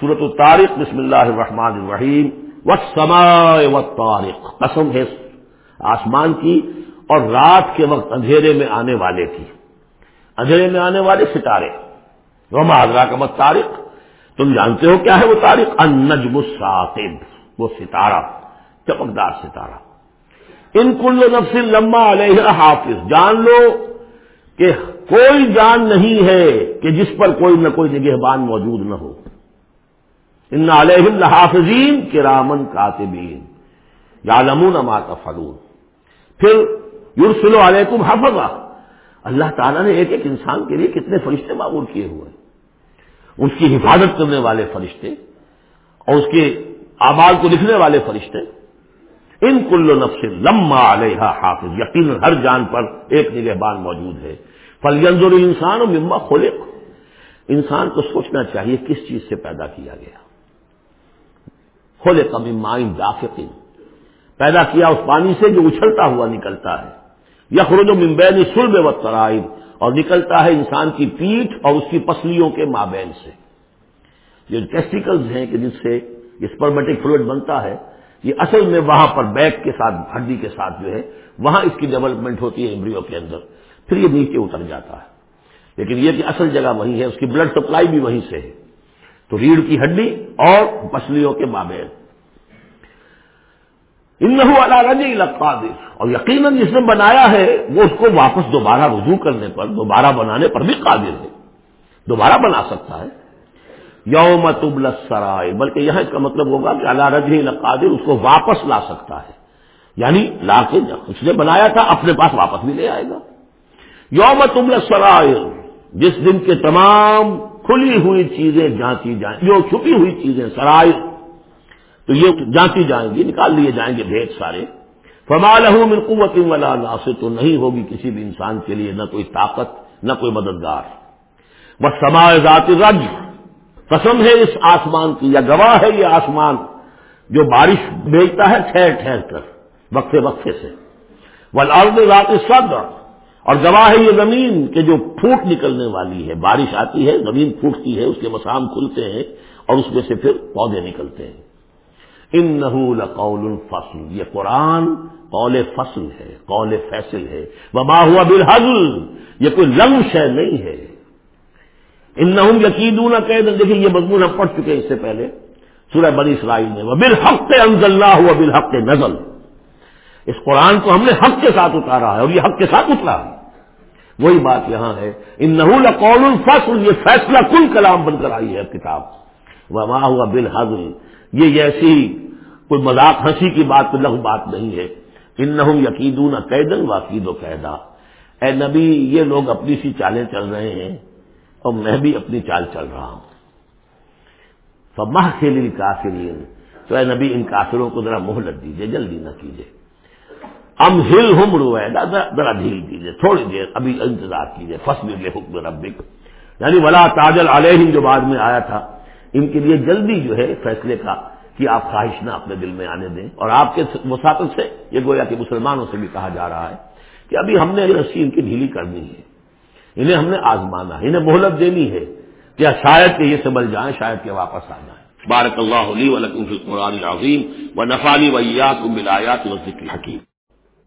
صورت الطارق، بسم اللہ الرحمن الرحیم و سما و تارق قسم ہے آسمان کی اور رات کے وقت اندھیرے میں آنے والے کی۔ اندھیرے میں آنے والے ستارے۔ وما حضرا کا مت تارق تم جانتے ہو کیا ہے وہ تاریخ ان نجم الساقب وہ ستارہ، چمکدار ستارہ۔ ان کل نفس لمبا علیہ حافظ، جان لو کہ کوئی جان نہیں ہے کہ جس پر کوئی نہ کوئی نگہبان موجود نہ ہو۔ ان علیہ الحافظین کے رامن کاتبین یا لمون مات فلون پھر یورسلو علیکم حفظہ۔ اللہ تعالیٰ نے ایک ایک انسان کے لیے کتنے فرشتے معمول کیے ہوئے اس کی حفاظت کرنے والے فرشتے اور اس کے آباد کو لکھنے والے فرشتے۔ ان کل نفس لما علیہ حافظ۔ یقین ہر جان پر ایک نگہبان موجود ہے۔ فلینظر انسان اور مما کھولے انسان کو سوچنا چاہیے کس چیز سے پیدا کیا گیا۔ کھولے کم مائن دافقین پیدا کیا اس پانی سے جو اچھلتا ہوا نکلتا ہے. یخرج ممبین سلب و ترائب اور نکلتا ہے انسان کی پیٹھ اور اس کی پسلیوں کے مابین سے. جو ٹیسٹیکلز ہیں کہ جس سے اسپرمیٹک فلوئڈ بنتا ہے. یہ اصل میں وہاں پر بیک کے ساتھ، ہڈی کے ساتھ جو ہے، وہاں اس کی ڈیولپمنٹ ہوتی ہے امبریو کے اندر. پھر یہ نیچے اتر جاتا ہے. لیکن یہ کہ اصل جگہ وہی ہے، اس کی بلڈ سپلائی بھی وہیں سے ہے. تو ریڑھ کی ہڈی اور پسلیوں کے مابین۔ ان والا رجی لگتا اور یقیناً جس نے بنایا ہے، وہ اس کو واپس دوبارہ رجوع کرنے پر، دوبارہ بنانے پر بھی قادر ہے۔ دوبارہ بنا سکتا ہے۔ یوم تبل سرائے بلکہ یہاں اس کا مطلب ہوگا کہ اللہ رجی القادر اس کو واپس لا سکتا ہے۔ یعنی لا کے اس نے بنایا تھا، اپنے پاس واپس بھی لے آئے گا۔ یوم تبل سرائے جس دن کے تمام کھلی ہوئی چیزیں جانچی جائیں، جو چھپی ہوئی چیزیں، سرائے۔ تو یہ جانچی جائیں گی، نکال لیے جائیں گے بھیج سارے۔ فمال من قوت ولا ناصر، تو نہیں ہوگی کسی بھی انسان کے لیے، نہ کوئی طاقت، نہ کوئی مددگار۔ بس سما ذات رج قسم ہے اس آسمان کی، یا گواہ ہے یہ آسمان، جو بارش بھیجتا ہے، ٹھہر ٹھہر کر، وقفے وقفے سے۔ ولاد ذات صدر اور گواہ ہے یہ زمین کہ جو پھوٹ نکلنے والی ہے، بارش آتی ہے، زمین پھوٹتی ہے، اس کے مسام کھلتے ہیں اور اس میں سے پھر پودے نکلتے ہیں۔ ان نحول قول الفصل، یہ قرآن قول فصل ہے، قول فیصل ہے۔ وبا ہوا بالحضل یہ کوئی لنگ شہ نہیں ہے۔ ان نہ یقین قید دیکھیے یہ مضمون ہم پڑھ چکے ہیں اس سے پہلے۔ سورہ بنی اسرائیل میں وہ بالحق انزل اللہ ہوا بالحق نزل۔ اس قرآن کو ہم نے حق کے ساتھ اتارا ہے اور یہ حق کے ساتھ اترا ہے۔ وہی بات یہاں ہے۔ ان نحول قول الفصل یہ فیصلہ کل کلام بن کر آئی ہے کتاب۔ وما ہوا بالحضل یہ ایسی کوئی مذاق ہنسی کی بات تو لغ بات نہیں ہے۔ ان نہ یقیدون قیدن واقید و قیدا۔ اے نبی، یہ لوگ اپنی سی چالیں چل رہے ہیں اور میں بھی اپنی چال چل رہا ہوں۔ فمہ کھیلی کافرین تو اے نبی، ان کافروں کو ذرا مہلت دیجیے جلدی نہ کیجیے ام ہل ہم رویدا ذرا ڈھیل دیجیے تھوڑی دیر ابھی انتظار کیجیے فصل حکم ربک. یعنی ولا تاجل علیہ جو بعد میں آیا تھا. ان کے لیے جلدی جو ہے فیصلے کا کہ آپ خواہش نہ اپنے دل میں آنے دیں. اور آپ کے مساطل سے، یہ گویا کہ مسلمانوں سے بھی کہا جا رہا ہے کہ ابھی ہم نے رسی ان کی ڈھیلی کرنی ہے. انہیں ہم نے آزمانا ہے، انہیں مہلت دینی ہے کیا شاید کہ یہ سنبھل جائیں، شاید کہ واپس آ جائیں. بارک اللہ علی ولکم فی القرآن العظیم و نفالی ویات ملایات و ذکر حکیم